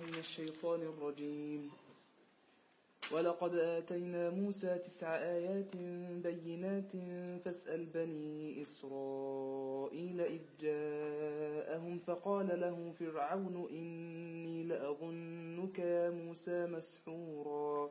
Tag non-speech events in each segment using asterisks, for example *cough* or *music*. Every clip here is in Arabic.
من الشيطان الرجيم. ولقد آتينا موسى تسع آيات بينات فاسأل بني إسرائيل إذ جاءهم فقال له فرعون إني لأظنك يا موسى مسحورا.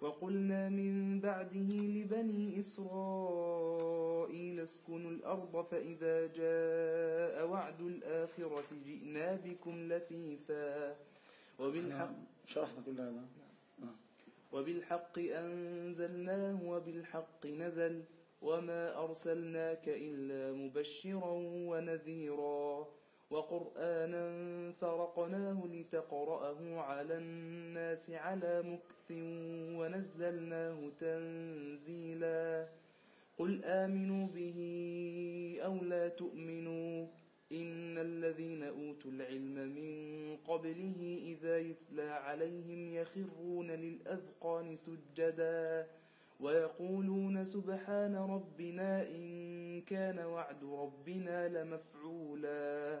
وقلنا من بعده لبني إسرائيل اسكنوا الأرض فإذا جاء وعد الآخرة جئنا بكم لفيفا. وبالحق شرحنا كل هذا. وبالحق أنزلناه وبالحق نزل وما أرسلناك إلا مبشرا ونذيرا. وقرآنا فرقناه لتقرأه على الناس على مكث ونزلناه تنزيلا. قل آمنوا به أو لا تؤمنوا إن الذين أوتوا العلم من قبله إذا يتلى عليهم يخرون للأذقان سجداً ويقولون سبحان ربنا إن كان وعد ربنا لمفعولا.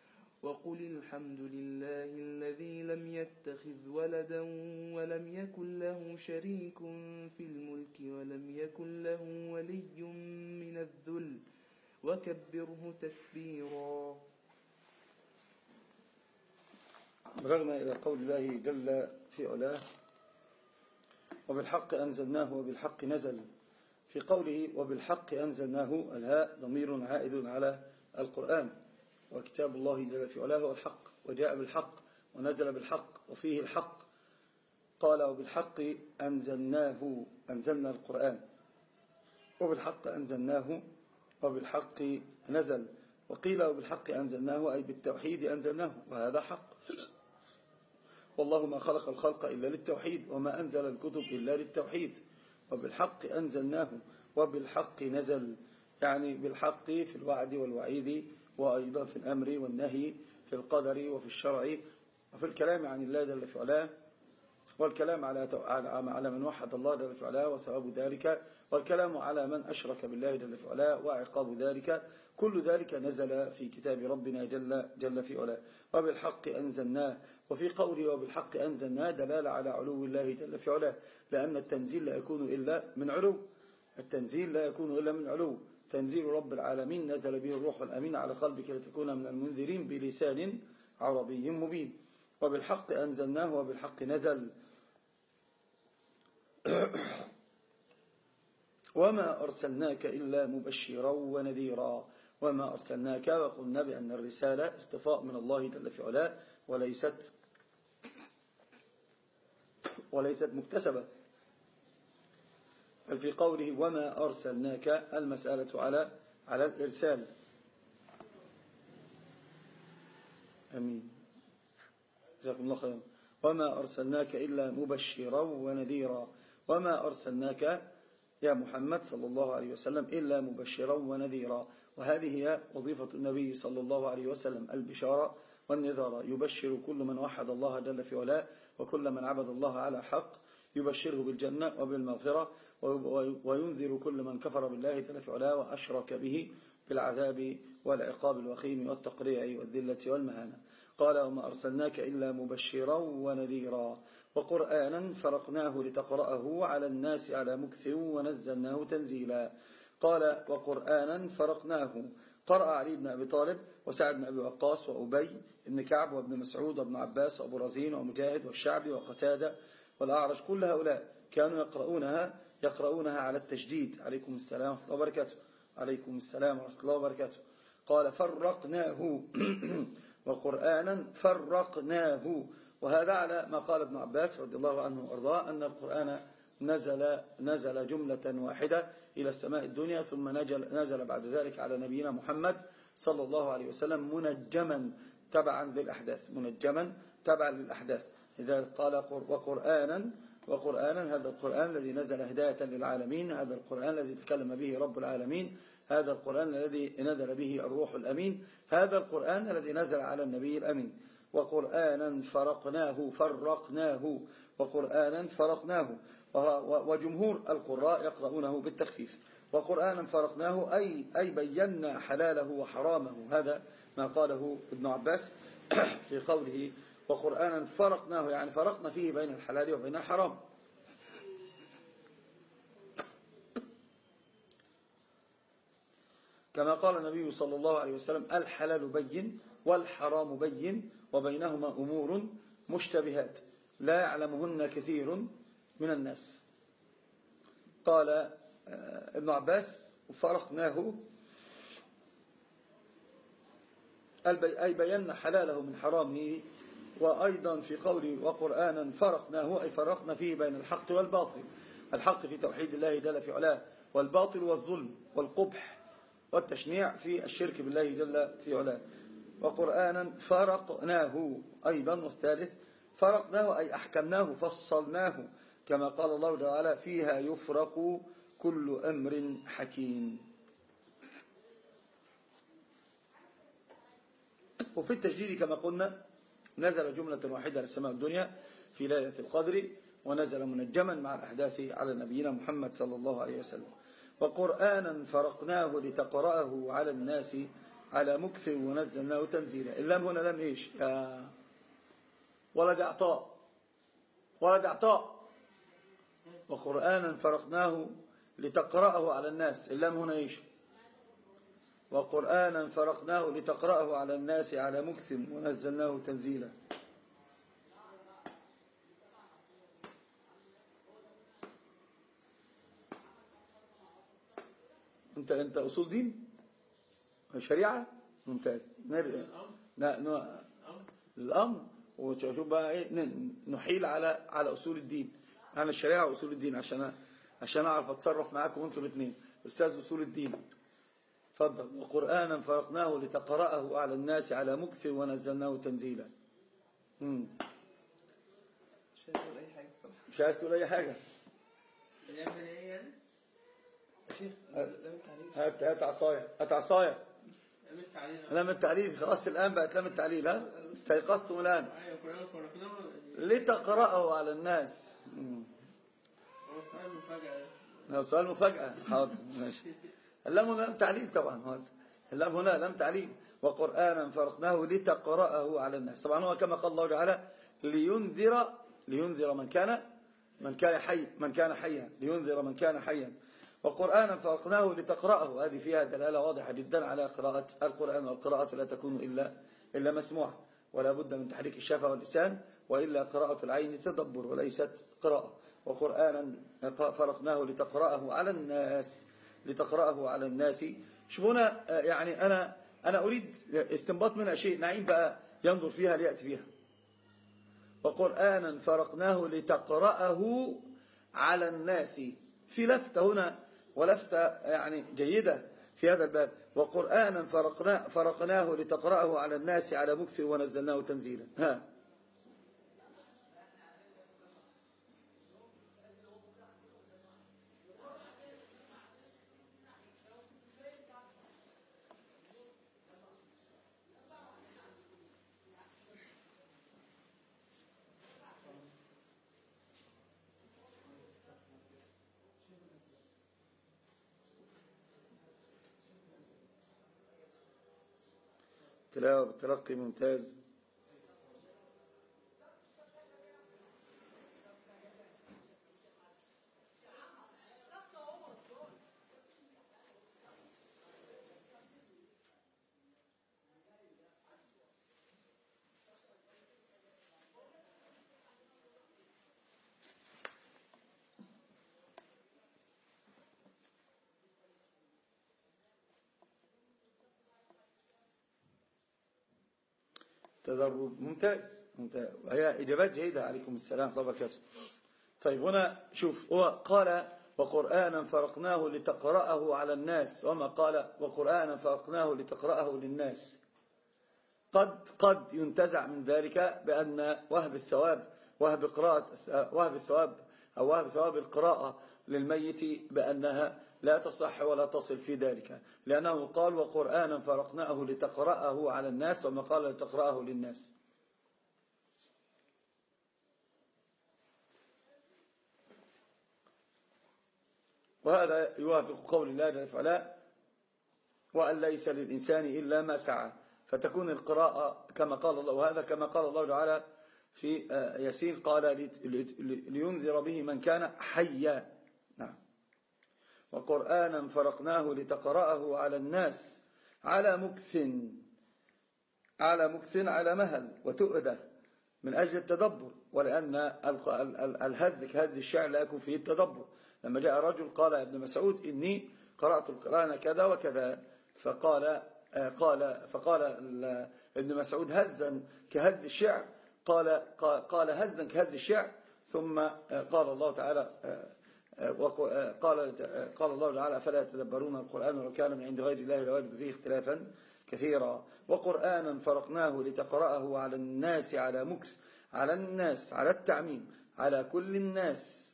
وقل الحمد لله الذي لم يتخذ ولدا ولم يكن له شريك في الملك ولم يكن له ولي من الذل. وكبره تكبيرا. بلغنا إلى قول الله جل في علاه وبالحق أنزلناه وبالحق نزل. في قوله وبالحق أنزلناه الهاء ضمير عائد على القرآن. وكتاب الله جل في علاه هو الحق وجاء بالحق ونزل بالحق وفيه الحق. قال وبالحق أنزلناه أنزلنا القرآن. وبالحق أنزلناه وبالحق نزل. وقيل وبالحق أنزلناه أي بالتوحيد أنزلناه وهذا حق. والله ما خلق الخلق إلا للتوحيد وما أنزل الكتب إلا للتوحيد. وبالحق أنزلناه وبالحق نزل. يعني بالحق في الوعد والوعيد وأيضا في الأمر والنهي في القدر وفي الشرع وفي الكلام عن الله جل في علاه والكلام على على من وحد الله جل في علاه وثواب ذلك والكلام على من أشرك بالله جل في علاه وعقاب ذلك كل ذلك نزل في كتاب ربنا جل, جل في علاه وبالحق أنزلناه وفي قوله وبالحق أنزلناه دلالة على علو الله جل في علاه لأن التنزيل لا يكون إلا من علو التنزيل لا يكون إلا من علو تنزيل رب العالمين نزل به الروح الأمين على قلبك لتكون من المنذرين بلسان عربي مبين. وبالحق أنزلناه وبالحق نزل. *coughs* وما أرسلناك إلا مبشرا ونذيرا. وما أرسلناك وقلنا بأن الرسالة استفاء من الله جل في علاه وليست *coughs* وليست مكتسبة. في قوله وما أرسلناك المسألة على على الإرسال. أمين. جزاكم الله خيرا. وما أرسلناك إلا مبشرا ونذيرا. وما أرسلناك يا محمد صلى الله عليه وسلم إلا مبشرا ونذيرا. وهذه هي وظيفة النبي صلى الله عليه وسلم البشارة والنذارة. يبشر كل من وحد الله جل في ولاء وكل من عبد الله على حق. يبشره بالجنة وبالمغفرة وينذر كل من كفر بالله جل في وأشرك به بالعذاب والعقاب الوخيم والتقريع والذلة والمهانة. قال وما أرسلناك إلا مبشرا ونذيرا وقرآنا فرقناه لتقرأه على الناس على مكث ونزلناه تنزيلا. قال وقرآنا فرقناه. قرأ علي بن أبي طالب وسعد بن أبي وقاص وأبي بن كعب وابن مسعود وابن عباس وأبو رزين ومجاهد والشعبي وقتادة والأعرج كل هؤلاء كانوا يقرؤونها يقرؤونها على التشديد عليكم السلام ورحمة الله وبركاته. عليكم السلام ورحمة الله وبركاته. قال فرقناه. *clears throat* وقرآنا فرقناه. وهذا على ما قال ابن عباس رضي الله عنه وأرضاه أن القرآن نزل نزل جملة واحدة إلى السماء الدنيا ثم نزل, نزل بعد ذلك على نبينا محمد صلى الله عليه وسلم منجما تبعا للأحداث منجما تبعا للأحداث. إذا قال وقرآنا وقرآنا هذا القرآن الذي نزل هداية للعالمين هذا القرآن الذي تكلم به رب العالمين هذا القرآن الذي نزل به الروح الأمين هذا القرآن الذي نزل على النبي الأمين. وقرآنا فرقناه فرقناه وقرآنا فرقناه. وجمهور القراء يقرؤونه بالتخفيف. وقرآنا فرقناه أي, أي بينا حلاله وحرامه. هذا ما قاله ابن عباس *coughs* في قوله وقرآنا فرقناه يعني فرقنا فيه بين الحلال وبين الحرام. كما قال النبي صلى الله عليه وسلم الحلال بين والحرام بين وبينهما أمور مشتبهات. لا يعلمهن كثير من الناس. قال آه، ابن عباس فرقناه. أي بينا حلاله من حرامه. وأيضا في قوله وقرآنا فرقناه أي فرقنا فيه بين الحق والباطل. الحق في توحيد الله جل في علاه والباطل والظلم والقبح والتشنيع في الشرك بالله جل في علاه. وقرآنا فرقناه أيضا والثالث فرقناه أي أحكمناه فصلناه كما قال الله تعالى فيها يفرق كل أمر حكيم. وفي التجديد كما قلنا نزل جملة واحدة للسماء الدنيا في ليلة القدر ونزل منجما مع الأحداث على نبينا محمد صلى الله عليه وسلم. وقرآنا فرقناه لتقرأه على الناس على مكث ونزلناه تنزيلا. اللام هنا لم إيش؟ يا ولد أعطاء. ولد أعطاء. وقرآنا فرقناه لتقرأه على الناس. اللام هنا إيش؟ وقرآنا فرقناه لتقرأه على الناس على مكث ونزلناه تنزيلا. انت انت أصول دين؟ شريعة؟ ممتاز. نرجع لا الأمر. وشوف بقى إيه نحيل على على أصول الدين. على الشريعة وأصول الدين عشان عشان أعرف أتصرف معاكم أنتم الاثنين أستاذ أصول الدين. تفضل. وقرآنا فرقناه لتقرأه على الناس على مكث ونزلناه تنزيلا. امم مش عايز أقول أي حاجة الصراحة؟ مش عايز تقول أي حاجة. إيه يعني يا شيخ هات هات عصاية. هات عصاية. لام التعليل. خلاص الآن بقت لام التعليل ها؟ استيقظتم الآن. لتقرأه على الناس. هو سؤال مفاجأة. هو سؤال مفاجأة. حاضر ماشي. *laughs* اللام هنا لم تعليل طبعا. اللام هنا لم تعليل. وقرآنا فرقناه لتقرأه على الناس. طبعا هو كما قال الله تعالى لينذر لينذر من كان من كان حي من كان حيا. لينذر من كان حيا. وقرآنا فرقناه لتقرأه. هذه فيها دلالة واضحة جدا على قراءة القرآن والقراءة لا تكون إلا, إلا مسموعة. ولا بد من تحريك الشفة واللسان وإلا قراءة العين تدبر وليست قراءة. وقرآنا فرقناه لتقرأه على الناس. لتقرأه على الناس. شوفونا يعني أنا أنا أريد استنباط منها شيء نعيم بقى ينظر فيها ليأتي فيها. وقرآنا فرقناه لتقرأه على الناس. في لفتة هنا ولفتة يعني جيدة في هذا الباب. وقرآنا فرقناه, فرقناه لتقرأه على الناس على مكث ونزلناه تنزيلا. ها. بالتلقي ممتاز. تدرب ممتاز. هي إجابات جيدة. عليكم السلام. الله وبركاته. طيب هنا شوف هو قال وقرآنا فرقناه لتقرأه على الناس. وما قال وقرآنا فرقناه لتقرأه للناس. قد قد ينتزع من ذلك بأن وهب الثواب وهب قراءة وهب الثواب أو وهب ثواب القراءة للميت بأنها لا تصح ولا تصل في ذلك. لأنه قال وقرآنا فرقناه لتقرأه على الناس وما قال لتقرأه للناس. وهذا يوافق قول الله جل وعلا وأن ليس للإنسان إلا ما سعى. فتكون القراءة كما قال الله وهذا كما قال الله تعالى في آه، ياسين قال لينذر به من كان حيا. وقرآنا فرقناه لتقرأه على الناس على مكث على مكث على مهل وتؤدة من أجل التدبر. ولأن الهز كهز الشعر لا يكون فيه التدبر. لما جاء رجل قال ابن مسعود إني قرأت القرآن كذا وكذا. فقال قال فقال ابن مسعود هزا كهز الشعر. قال قال هزا كهز الشعر. ثم قال الله تعالى قال قال الله تعالى فلا يتدبرون القرآن ولو كان من عند غير الله لوجدوا فيه اختلافا كثيرا. وقرآنا فرقناه لتقرأه على الناس على مكس على الناس على التعميم على كل الناس.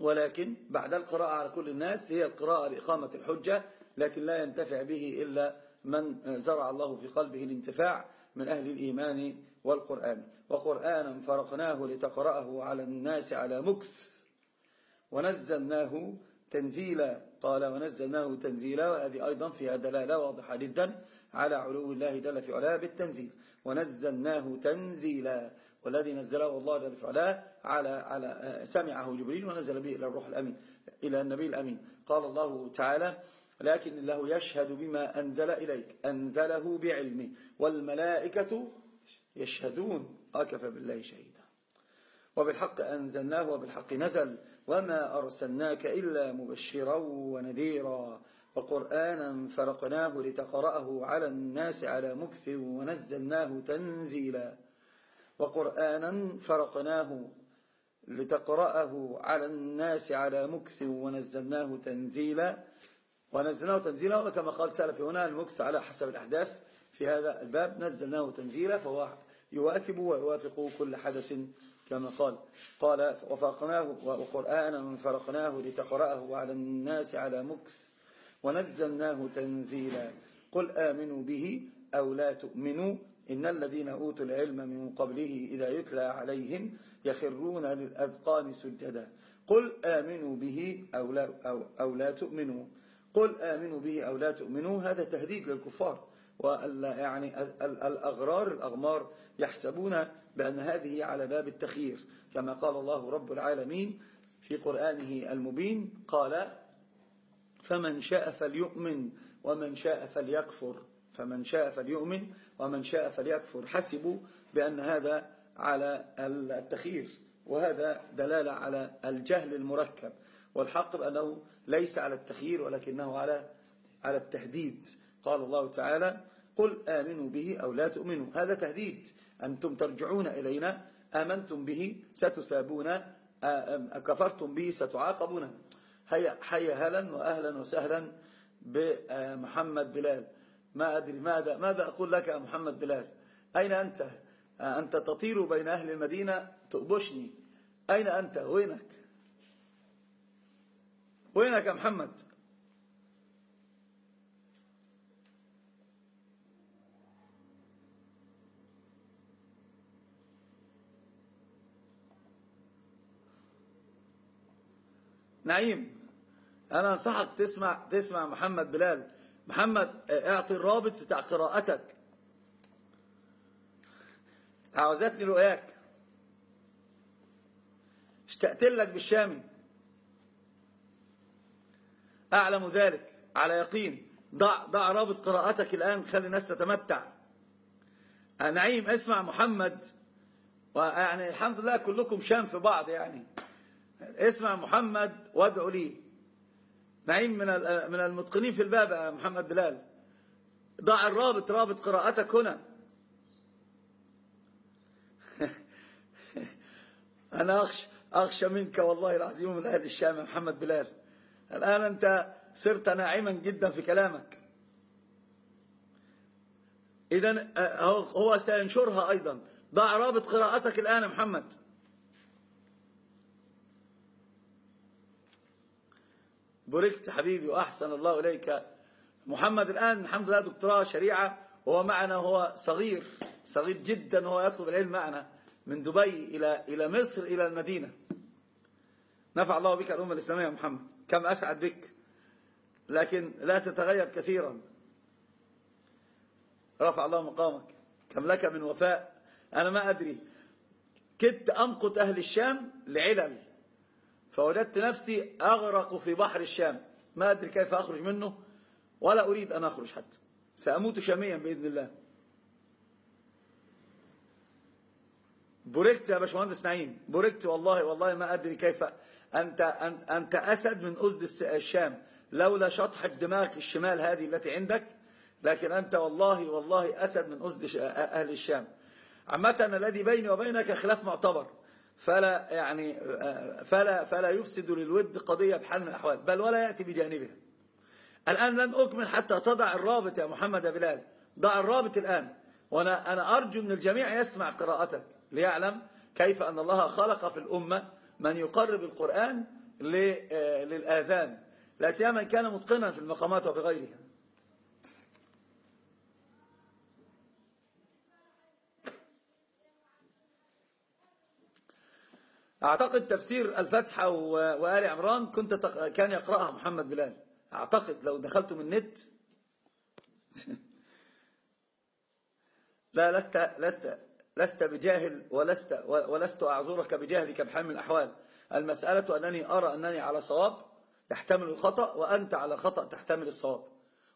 ولكن بعد القراءة على كل الناس هي القراءة لإقامة الحجة لكن لا ينتفع به إلا من زرع الله في قلبه الانتفاع من أهل الإيمان والقرآن. وقرآنا فرقناه لتقرأه على الناس على مكس. ونزلناه تنزيلا. قال ونزلناه تنزيلا وهذه أيضا فيها دلالة واضحة جدا على علو الله جل في علاه بالتنزيل. ونزلناه تنزيلا. والذي نزله الله جل في علاه على على سمعه جبريل ونزل به إلى الروح الأمين إلى النبي الأمين. قال الله تعالى لكن الله يشهد بما أنزل إليك أنزله بعلمه والملائكة يشهدون. أكفى بالله شهيدا. وبالحق أنزلناه وبالحق نزل. وما أرسلناك إلا مبشرا ونذيرا وقرآنا فرقناه لتقرأه على الناس على مكث ونزلناه تنزيلا وقرآنا فرقناه لتقرأه على الناس على مكث ونزلناه تنزيلا ونزلناه تنزيلا وكما قال سلف هنا المكث على حسب الأحداث في هذا الباب نزلناه تنزيلا فهو يواكب ويوافق كل حدث كما قال قال وفرقناه وقرآنا فرقناه لتقرأه على الناس على مكس ونزلناه تنزيلا قل آمنوا به أو لا تؤمنوا إن الذين أوتوا العلم من قبله إذا يتلى عليهم يخرون للأذقان سجدا قل آمنوا به أو لا, أو, أو لا تؤمنوا قل آمنوا به أو لا تؤمنوا هذا تهديد للكفار يعني الأغرار الأغمار يحسبون بأن هذه على باب التخيير كما قال الله رب العالمين في قرآنه المبين قال فمن شاء فليؤمن ومن شاء فليكفر. فمن شاء فليؤمن ومن شاء فليكفر. حسبوا بأن هذا على التخيير وهذا دلالة على الجهل المركب. والحق بأنه ليس على التخيير ولكنه على على التهديد. قال الله تعالى قل آمنوا به أو لا تؤمنوا. هذا تهديد. أنتم ترجعون إلينا. آمنتم به ستثابون. كفرتم به ستعاقبون. حي هلا وأهلا وسهلا بمحمد بلال. ما أدري ماذا ماذا أقول لك يا محمد بلال؟ أين أنت؟ أنت تطير بين أهل المدينة؟ تؤبشني. أين أنت؟ وينك؟ وينك يا محمد؟ نعيم. أنا أنصحك تسمع تسمع محمد بلال. محمد أعطي الرابط بتاع قراءتك. عاوزتني رؤياك. اشتقت لك بالشامي. أعلم ذلك. على يقين. ضع, ضع رابط قراءتك الآن خلي الناس تتمتع. نعيم اسمع محمد. ويعني الحمد لله كلكم شام في بعض يعني. اسمع محمد وادعو لي. نعيم من من المتقنين في الباب يا محمد بلال. ضع الرابط رابط قراءتك هنا. *laughs* أنا أخشى, أخشى منك والله العظيم من أهل الشام يا محمد بلال. الآن أنت صرت ناعما جدا في كلامك. إذا أه، هو سينشرها أيضا. ضع رابط قراءتك الآن يا محمد. بوركت حبيبي وأحسن الله إليك. محمد الآن الحمد لله دكتوراه شريعة. وهو معنا وهو صغير صغير جدا. وهو يطلب العلم معنا من دبي إلى إلى مصر إلى المدينة. نفع الله بك الأمة الإسلامية يا محمد. كم أسعد بك. لكن لا تتغير كثيرا. رفع الله مقامك. كم لك من وفاء. أنا ما أدري. كدت أمقت أهل الشام لعلل. فوجدت نفسي أغرق في بحر الشام. ما أدري كيف أخرج منه ولا أريد أن أخرج حتى. سأموت شاميا بإذن الله. بوركت يا باشمهندس نعيم. بوركت والله والله ما أدري كيف. أنت, أنت أسد من أسد الشام. لولا شطح الدماغ الشمال هذه التي عندك لكن أنت والله والله أسد من أسد أهل الشام. عامة الذي بيني وبينك خلاف معتبر. فلا يعني فلا فلا يفسد للود قضية بحال من الأحوال بل ولا يأتي بجانبها. الآن لن أكمل حتى تضع الرابط يا محمد يا بلال. ضع الرابط الآن. وأنا أنا أرجو من الجميع يسمع قراءتك ليعلم كيف أن الله خلق في الأمة من يقرب القرآن للآذان. لا سيما كان متقنا في المقامات وفي غيرها. أعتقد تفسير الفتحة وآل عمران كنت كان يقرأها محمد بلال. أعتقد لو دخلت من النت. *laughs* لا لست لست لست بجاهل ولست ولست أعذرك بجهلك بحال من الأحوال. المسألة أنني أرى أنني على صواب يحتمل الخطأ وأنت على خطأ تحتمل الصواب.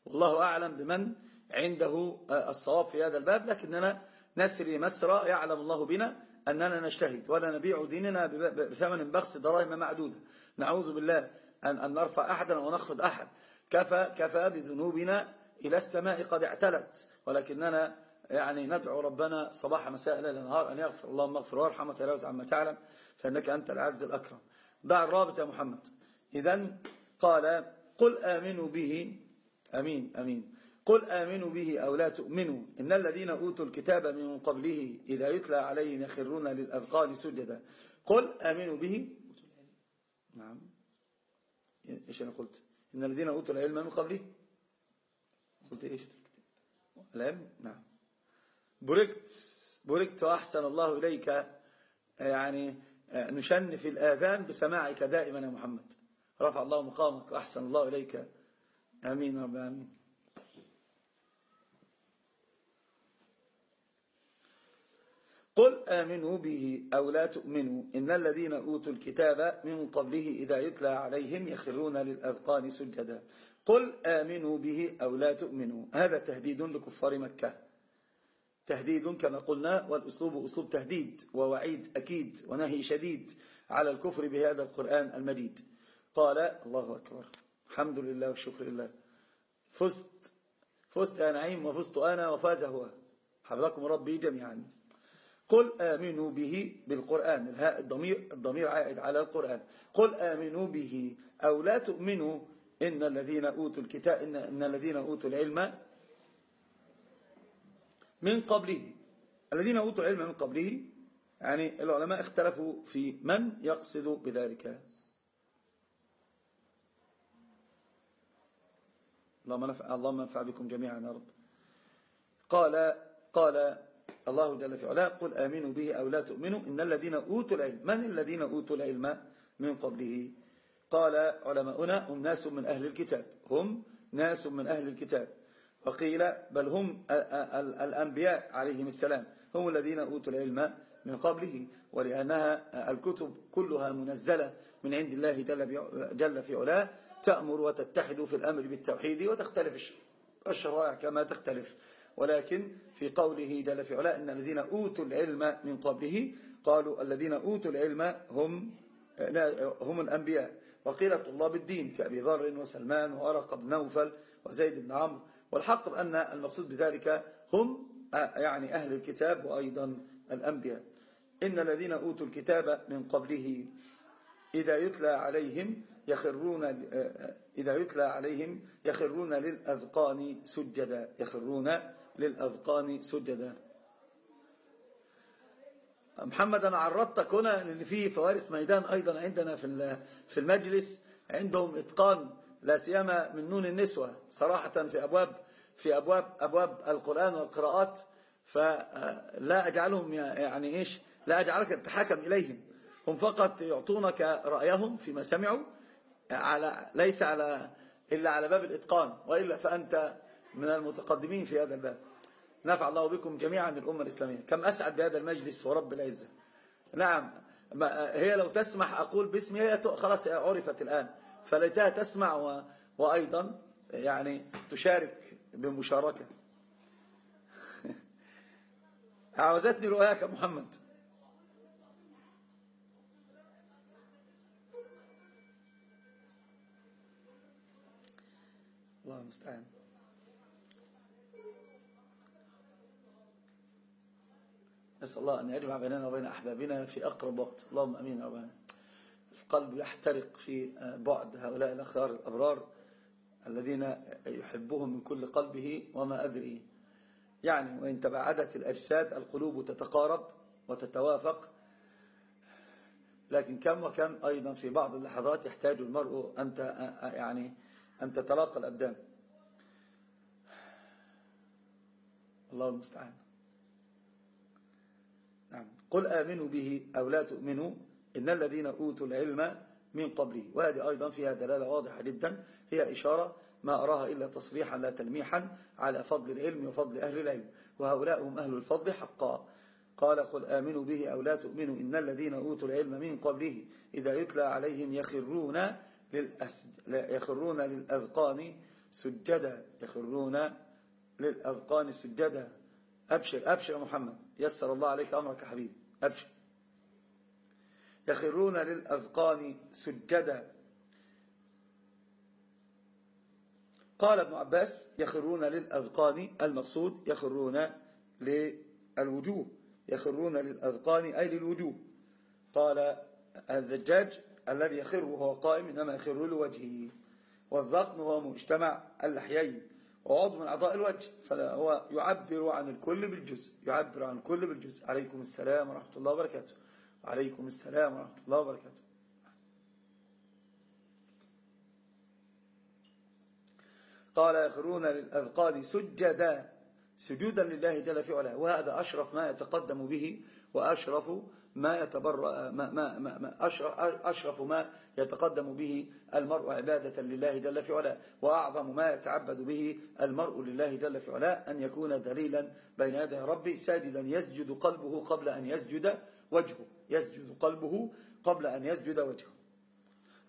والله أعلم بمن عنده الصواب في هذا الباب لكننا نسري مسرى يعلم الله بنا. أننا نجتهد ولا نبيع ديننا بثمن بخس دراهم معدودة. نعوذ بالله أن, نرفع أحدا ونخفض أحد. كفى, كفى بذنوبنا إلى السماء قد اعتلت. ولكننا يعني ندعو ربنا صباح مساء ليل نهار أن يغفر اللهم اغفر وارحم وتجاوز عما تعلم. فإنك أنت العز الأكرم. ضع الرابط يا محمد. إذا قال قل آمنوا به. أمين أمين. قل آمنوا به أو لا تؤمنوا. إن الذين أوتوا الكتاب من قبله إذا يتلى عليهم يخرون للأذقان سجدا. قل آمنوا به. نعم. إيش أنا قلت؟ إن الذين أوتوا العلم من قبله. قلت إيش؟ العلم؟ نعم. بركت بركت وأحسن الله إليك يعني نشن في الآذان بسماعك دائما يا محمد. رفع الله مقامك وأحسن الله إليك. آمين رب آمين قل آمنوا به أو لا تؤمنوا إن الذين أوتوا الكتاب من قبله إذا يتلى عليهم يخرون للأذقان سجدا. قل آمنوا به أو لا تؤمنوا. هذا تهديد لكفار مكة. تهديد كما قلنا والأسلوب أسلوب تهديد ووعيد أكيد ونهي شديد على الكفر بهذا القرآن المجيد. قال الله أكبر. الحمد لله والشكر لله. فزت فزت يا نعيم وفزت أنا وفاز هو. حفظكم ربي جميعا. قل آمنوا به بالقرآن. الهاء الضمير الضمير عائد على القرآن. قل آمنوا به أو لا تؤمنوا إن الذين أوتوا الكتاب إن, إن الذين أوتوا العلم من قبله. الذين أوتوا العلم من قبله يعني العلماء اختلفوا في من يقصد بذلك. اللهم نفع اللهم انفع بكم جميعا يا رب. قال قال الله جل في علاه قل آمنوا به أو لا تؤمنوا إن الذين أوتوا العلم من الذين أوتوا العلم من قبله؟ قال علماؤنا هم ناس من أهل الكتاب هم ناس من أهل الكتاب. وقيل بل هم الأنبياء عليهم السلام هم الذين أوتوا العلم من قبله. ولأنها الكتب كلها منزلة من عند الله جل في علاه تأمر وتتحد في الأمر بالتوحيد وتختلف الشرائع كما تختلف. ولكن في قوله جل في علاء إن الذين أوتوا العلم من قبله قالوا الذين أوتوا العلم هم هم الأنبياء. وقيل طلاب الدين كأبي ذر وسلمان وأرق بن نوفل وزيد بن عمرو. والحق بأن المقصود بذلك هم يعني أهل الكتاب وأيضا الأنبياء. إن الذين أوتوا الكتاب من قبله إذا يتلى عليهم يخرون إذا يتلى عليهم يخرون للأذقان سجدا يخرون للأذقان سجدا. محمد أنا عرضتك هنا لأن في فوارس ميدان أيضا عندنا في في المجلس عندهم إتقان لا سيما من نون النسوة صراحة في أبواب في أبواب أبواب القرآن والقراءات. فلا أجعلهم يعني إيش؟ لا أجعلك تتحكم إليهم. هم فقط يعطونك رأيهم فيما سمعوا على ليس على إلا على باب الإتقان وإلا فأنت من المتقدمين في هذا الباب. نفع الله بكم جميعا الأمة الإسلامية. كم أسعد بهذا المجلس ورب العزة. نعم هي لو تسمح أقول باسمي هي خلاص عرفت الآن. فليتها تسمع و... وأيضا يعني تشارك بمشاركة. *laughs* عاوزتني رؤياك محمد. الله المستعان. نسأل الله أن يجمع بيننا وبين أحبابنا في أقرب وقت. اللهم أمين يا رب القلب يحترق في بعد هؤلاء الأخيار الأبرار الذين يحبهم من كل قلبه وما أدري. يعني وإن تبعدت الأجساد القلوب تتقارب وتتوافق. لكن كم وكم أيضا في بعض اللحظات يحتاج المرء أن يعني أن تتلاقى الأبدان. الله المستعان. نعم. قل آمنوا به أو لا تؤمنوا إن الذين أوتوا العلم من قبله. وهذه أيضا فيها دلالة واضحة جدا هي إشارة ما أراها إلا تصريحا لا تلميحا على فضل العلم وفضل أهل العلم. وهؤلاء هم أهل الفضل حقا. قال قل آمنوا به أو لا تؤمنوا إن الذين أوتوا العلم من قبله إذا يتلى عليهم يخرون يخرون للأذقان سجدا يخرون للأذقان سجدا. أبشر أبشر يا محمد. يسر الله عليك أمرك حبيبي. أبشر. يخرون للأذقان سجدا. قال ابن عباس يخرون للأذقان المقصود يخرون للوجوه. يخرون للأذقان أي للوجوه. قال الزجاج الذي يخر وهو قائم إنما يخر لوجهه. والذقن هو مجتمع اللحيين وعضو من أعضاء الوجه فهو يعبر عن الكل بالجزء يعبر عن الكل بالجزء. عليكم السلام ورحمة الله وبركاته. وعليكم السلام ورحمة الله وبركاته. قال يخرون للأذقان سجدا سجودا لله جل في علاه. وهذا أشرف ما يتقدم به وأشرف ما يتبرأ ما ما ما ما أشرف ما يتقدم به المرء عبادة لله جل في علاه. وأعظم ما يتعبد به المرء لله جل في علاه أن يكون ذليلا بين يدي ربي ساجدا يسجد قلبه قبل أن يسجد وجهه يسجد قلبه قبل أن يسجد وجهه.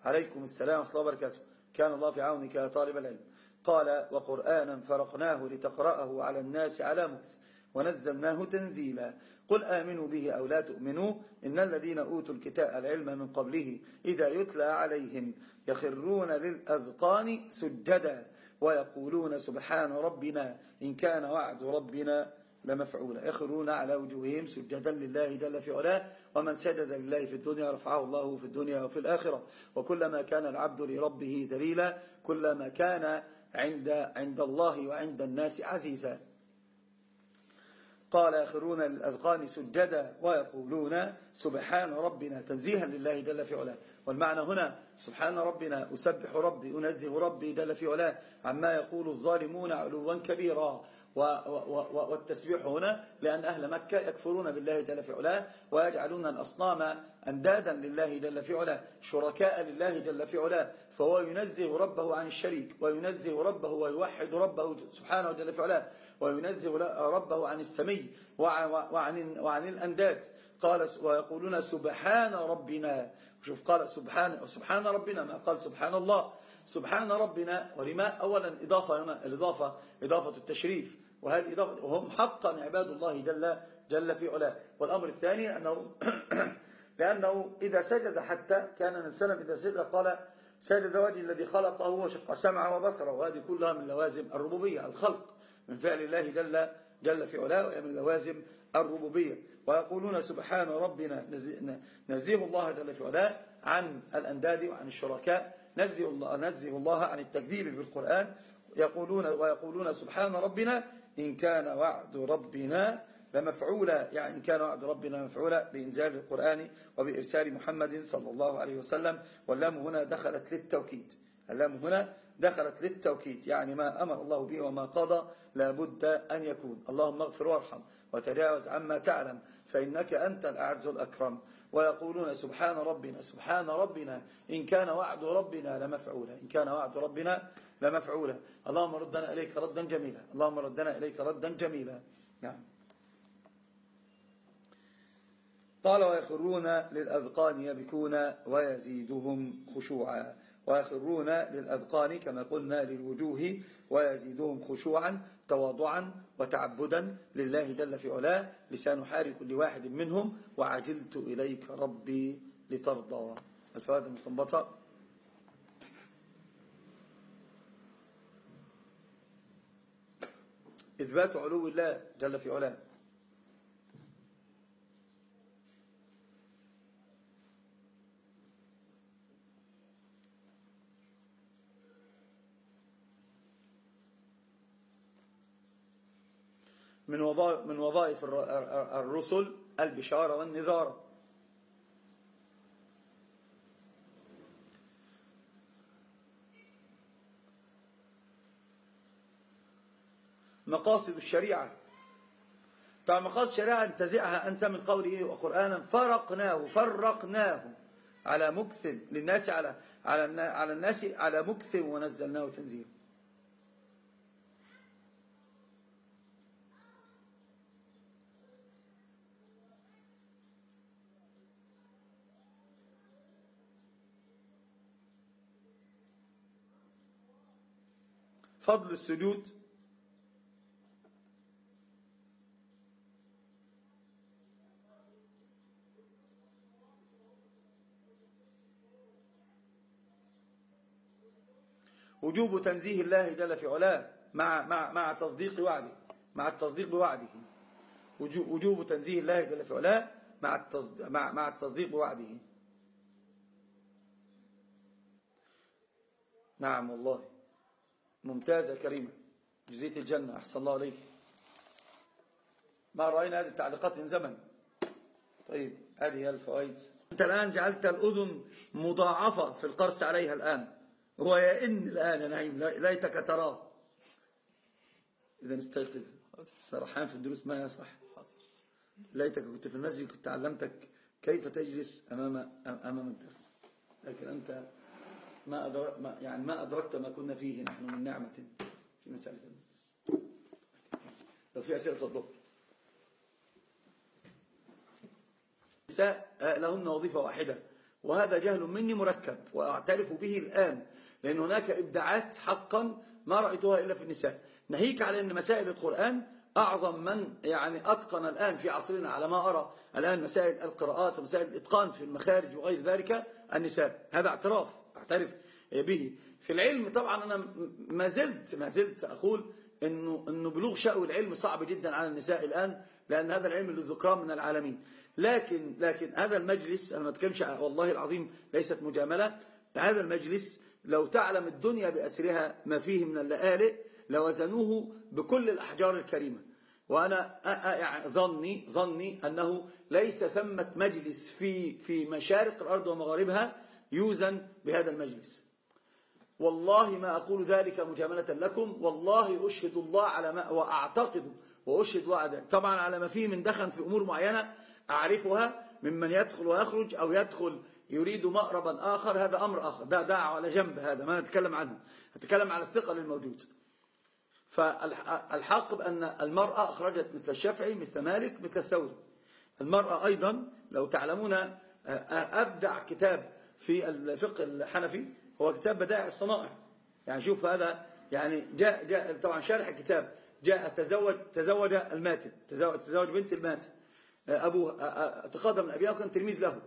عليكم السلام ورحمة الله وبركاته. كان الله في عونك يا طالب العلم. قال وقرآنا فرقناه لتقرأه على الناس على مكث ونزلناه تنزيلا. قل آمنوا به أو لا تؤمنوا إن الذين أوتوا الكتاب العلم من قبله إذا يتلى عليهم يخرون للأذقان سجدا ويقولون سبحان ربنا إن كان وعد ربنا لمفعولا. يخرون على وجوههم سجدا لله جل في علاه. ومن سجد لله في الدنيا رفعه الله في الدنيا وفي الآخرة. وكلما كان العبد لربه دليلا. كلما كان عند عند الله وعند الناس عزيزا. قال آخرون للأذقان سجدا ويقولون سبحان ربنا تنزيها لله جل في علاه. والمعنى هنا سبحان ربنا أسبح ربي أنزه ربي جل في علاه عما يقول الظالمون علوا كبيرا. والتسبيح هنا لأن أهل مكة يكفرون بالله جل في علاه ويجعلون الأصنام أندادا لله جل في علاه شركاء لله جل في علاه فهو ينزه ربه عن الشريك وينزه ربه ويوحد ربه سبحانه جل في علاه وينزه ربه عن السمي وعن, وعن الأنداد. قال ويقولون سبحان ربنا. شوف قال سبحان سبحان ربنا ما قال سبحان الله. سبحان ربنا ولما أولا إضافة هنا الإضافة إضافة التشريف. وهذه إضافة وهم حقا عباد الله جل جل في علاه. والأمر الثاني أنه *coughs* لأنه إذا سجد حتى كان النبي إذا سجد قال سجد وجه الذي خلقه وشق سمعه وبصره. وهذه كلها من لوازم الربوبية الخلق من فعل الله جل جل في علاه من لوازم الربوبية. ويقولون سبحان ربنا نزيه الله جل في علاه عن الأنداد وعن الشركاء. نزه الله, نزه الله عن التكذيب بالقرآن. يقولون ويقولون سبحان ربنا إن كان وعد ربنا لمفعولا يعني إن كان وعد ربنا مفعولا بإنزال القرآن وبإرسال محمد صلى الله عليه وسلم. واللام هنا دخلت للتوكيد. اللام هنا دخلت للتوكيد يعني ما أمر الله به وما قضى لابد أن يكون. اللهم اغفر وارحم وتجاوز عما تعلم فإنك أنت الأعز الأكرم. ويقولون سبحان ربنا سبحان ربنا إن كان وعد ربنا لمفعولا إن كان وعد ربنا لمفعولا. اللهم ردنا إليك ردا جميلا اللهم ردنا إليك ردا جميلا. نعم. قال ويخرون للأذقان يبكون ويزيدهم خشوعا. ويخرون للأذقان كما قلنا للوجوه ويزيدهم خشوعا تواضعا وتعبدا لله جل في علاه. لسان حال كل واحد منهم. وعجلت إليك ربي لترضى. الفوائد المستنبطة. إثبات علو الله جل في علاه. من من وظائف الرسل البشارة والنذارة. مقاصد الشريعة. فمقاصد الشريعة انتزعها أنت من قوله وقرآنا فرقناه فرقناه على مكث للناس على على على الناس على مكث ونزلناه تنزيلا. فضل السجود. وجوب تنزيه الله جل في علاه مع مع مع تصديق وعده مع التصديق بوعده. وجوب تنزيه الله جل في علاه مع مع مع التصديق بوعده. نعم والله. ممتازة كريمة. جزيت الجنة أحسن الله عليك. ما رأينا هذه التعليقات من زمن. طيب هذه هي الفوائد. أنت الآن جعلت الأذن مضاعفة في القرص عليها الآن. هو يئن الآن يا نعيم ليتك تراه. إذا استيقظ. سرحان في الدروس ما يصح ليتك كنت في المسجد كنت علمتك كيف تجلس أمام أمام الدرس. لكن أنت ما أدرك ما يعني ما أدركت ما كنا فيه نحن من نعمة في مسألة لو في أسئلة تفضل النساء لهن وظيفة واحدة وهذا جهل مني مركب وأعترف به الآن لأن هناك إبداعات حقا ما رأيتها إلا في النساء. ناهيك على أن مسائل القرآن أعظم من يعني أتقن الآن في عصرنا على ما أرى الآن مسائل القراءات ومسائل الإتقان في المخارج وغير ذلك النساء. هذا اعتراف. أعترف به. في العلم طبعا أنا ما زلت ما زلت أقول إنه, إنه بلوغ شأو العلم صعب جدا على النساء الآن لأن هذا العلم للذكران من العالمين. لكن لكن هذا المجلس أنا ما أتكلمش والله العظيم ليست مجاملة هذا المجلس لو تعلم الدنيا بأسرها ما فيه من اللآلئ لوزنوه بكل الأحجار الكريمة. وأنا يعني ظني ظني أنه ليس ثمة مجلس في في مشارق الأرض ومغاربها يوزن بهذا المجلس. والله ما أقول ذلك مجاملة لكم. والله أشهد الله على ما وأعتقد وأشهد الله على طبعا على ما فيه من دخن في أمور معينة أعرفها ممن يدخل ويخرج أو يدخل يريد مأربا آخر هذا أمر آخر. ده داع على جنب هذا ما نتكلم عنه. نتكلم على الثقل الموجود. فالحق بأن المرأة أخرجت مثل الشافعي مثل مالك مثل الثوري. المرأة أيضا لو تعلمون أبدع كتاب في الفقه الحنفي هو كتاب بدائع الصنائع. يعني شوف هذا يعني جاء جاء طبعا شارح الكتاب جاء تزوج تزوج الماتن تزوج, تزوج بنت الماتن. أبوه تقدم من أبيها وكان تلميذ له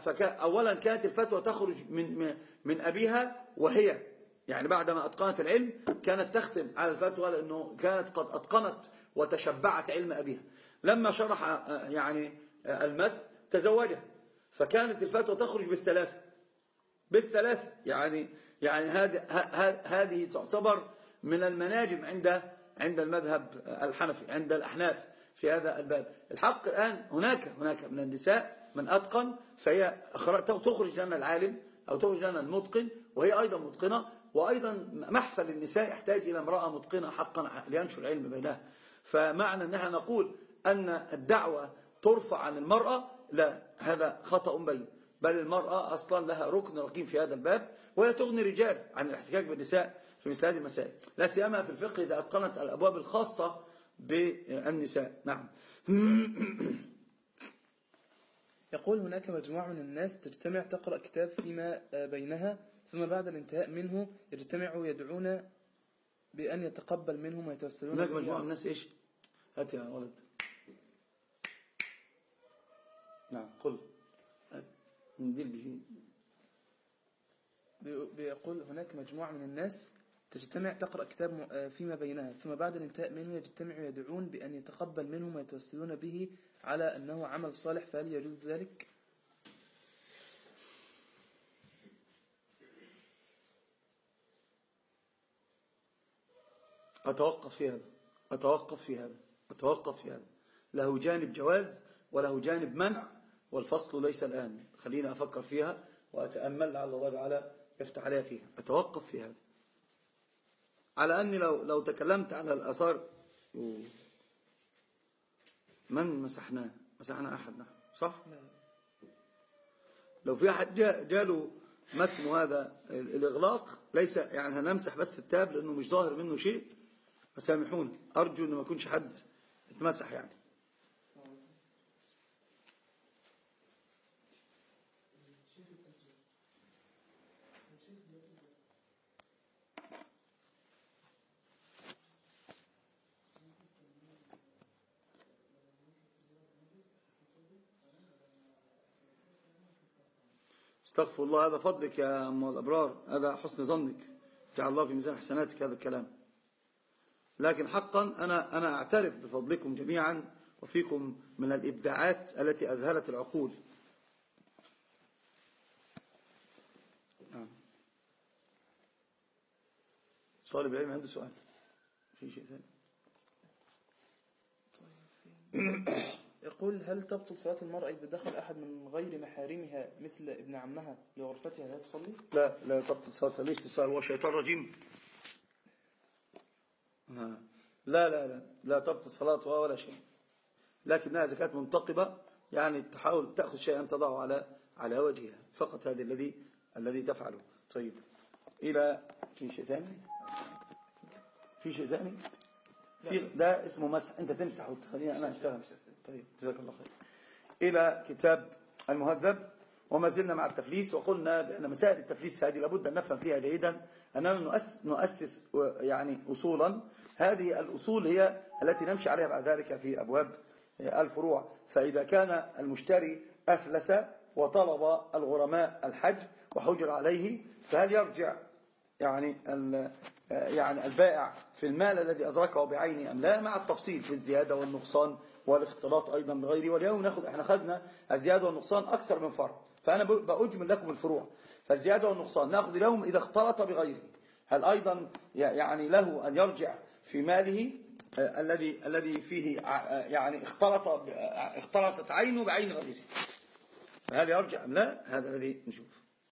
فأولا كانت الفتوى تخرج من من أبيها وهي يعني بعدما أتقنت العلم كانت تختم على الفتوى لأنه كانت قد أتقنت وتشبعت علم أبيها. لما شرح يعني المد تزوجها. فكانت الفتوى تخرج بالثلاثة بالثلاثة يعني يعني هذه تعتبر من المناجم عند عند المذهب الحنفي عند الأحناف في هذا الباب. الحق الآن هناك هناك من النساء من أتقن فهي تخرج لنا العالم أو تخرج لنا المتقن وهي أيضا متقنة وأيضا محفل النساء يحتاج إلى امرأة متقنة حقا لينشر العلم بينها. فمعنى أن إحنا نقول أن الدعوة ترفع عن المرأة لا هذا خطأ بين بل المرأة أصلا لها ركن رقيم في هذا الباب وهي تغني الرجال عن الاحتكاك بالنساء في مثل هذه المسائل. لا سيما في الفقه إذا أتقنت الأبواب الخاصة بالنساء. نعم. *coughs* يقول هناك مجموعة من الناس تجتمع تقرأ كتاب فيما بينها ثم بعد الانتهاء منه يجتمعوا يدعون بأن يتقبل منهم ويتوسلون هناك مجموعة من الناس إيش؟ هات يا ولد. نعم قل. ندير به. بيقول هناك مجموعة من الناس تجتمع تقرأ كتاب فيما بينها ثم بعد الانتهاء منه يجتمع يدعون بأن يتقبل منهم ويتوسلون به على أنه عمل صالح فهل يجوز ذلك؟ أتوقف في هذا. أتوقف في هذا. أتوقف في هذا. له جانب جواز وله جانب منع. والفصل ليس الآن. خلينا أفكر فيها وأتأمل لعل الله تعالى يفتح عليها فيها. أتوقف في هذا. على أني لو, لو تكلمت على الأثار من مسحناه؟ مسحنا أحد نحن صح لو في أحد جاله ما اسمه هذا الإغلاق ليس يعني هنمسح بس التاب لأنه مش ظاهر منه شيء فسامحوني. أرجو أنه ما يكونش حد اتمسح يعني. استغفر الله هذا فضلك يا أم الأبرار هذا حسن ظنك. جعل الله في ميزان حسناتك هذا الكلام. لكن حقا أنا, أنا أعترف بفضلكم جميعا وفيكم من الإبداعات التي أذهلت العقول. نعم. طالب العلم عنده سؤال؟ في شيء ثاني؟ يقول هل تبطل صلاة المرأة إذا دخل أحد من غير محارمها مثل ابن عمها لغرفتها لا تصلي؟ لا لا تبطل صلاتها ليش تصال هو شيطان رجيم. لا لا لا لا تبطل صلاتها ولا شيء. لكنها إذا كانت منتقبة يعني تحاول تأخذ شيئا تضعه على على وجهها. فقط هذا الذي الذي تفعله. طيب إلى في شيء ثاني؟ في شيء ثاني؟ في ده اسمه مسح. أنت تمسح وتخليني أنا أشتغل. طيب جزاك الله خير. إلى كتاب المهذب وما زلنا مع التفليس وقلنا بأن مسائل التفليس هذه لابد أن نفهم فيها جيدا أننا نؤسس, يعني أصولا. هذه الأصول هي التي نمشي عليها بعد ذلك في أبواب الفروع. فإذا كان المشتري أفلس وطلب الغرماء الحج وحجر عليه فهل يرجع يعني يعني البائع في المال الذي أدركه بعينه أم لا؟ مع التفصيل في الزيادة والنقصان والاختلاط أيضا بغيره واليوم ناخذ إحنا خدنا الزيادة والنقصان أكثر من فرع فأنا بأجمل لكم الفروع. فالزيادة والنقصان ناخذ اليوم إذا اختلط بغيره هل أيضا يعني له أن يرجع في ماله؟ آه، الذي الذي فيه آه، يعني اختلط اختلطت عينه بعين غيره. فهل يرجع؟ أم لا هذا الذي نشوف.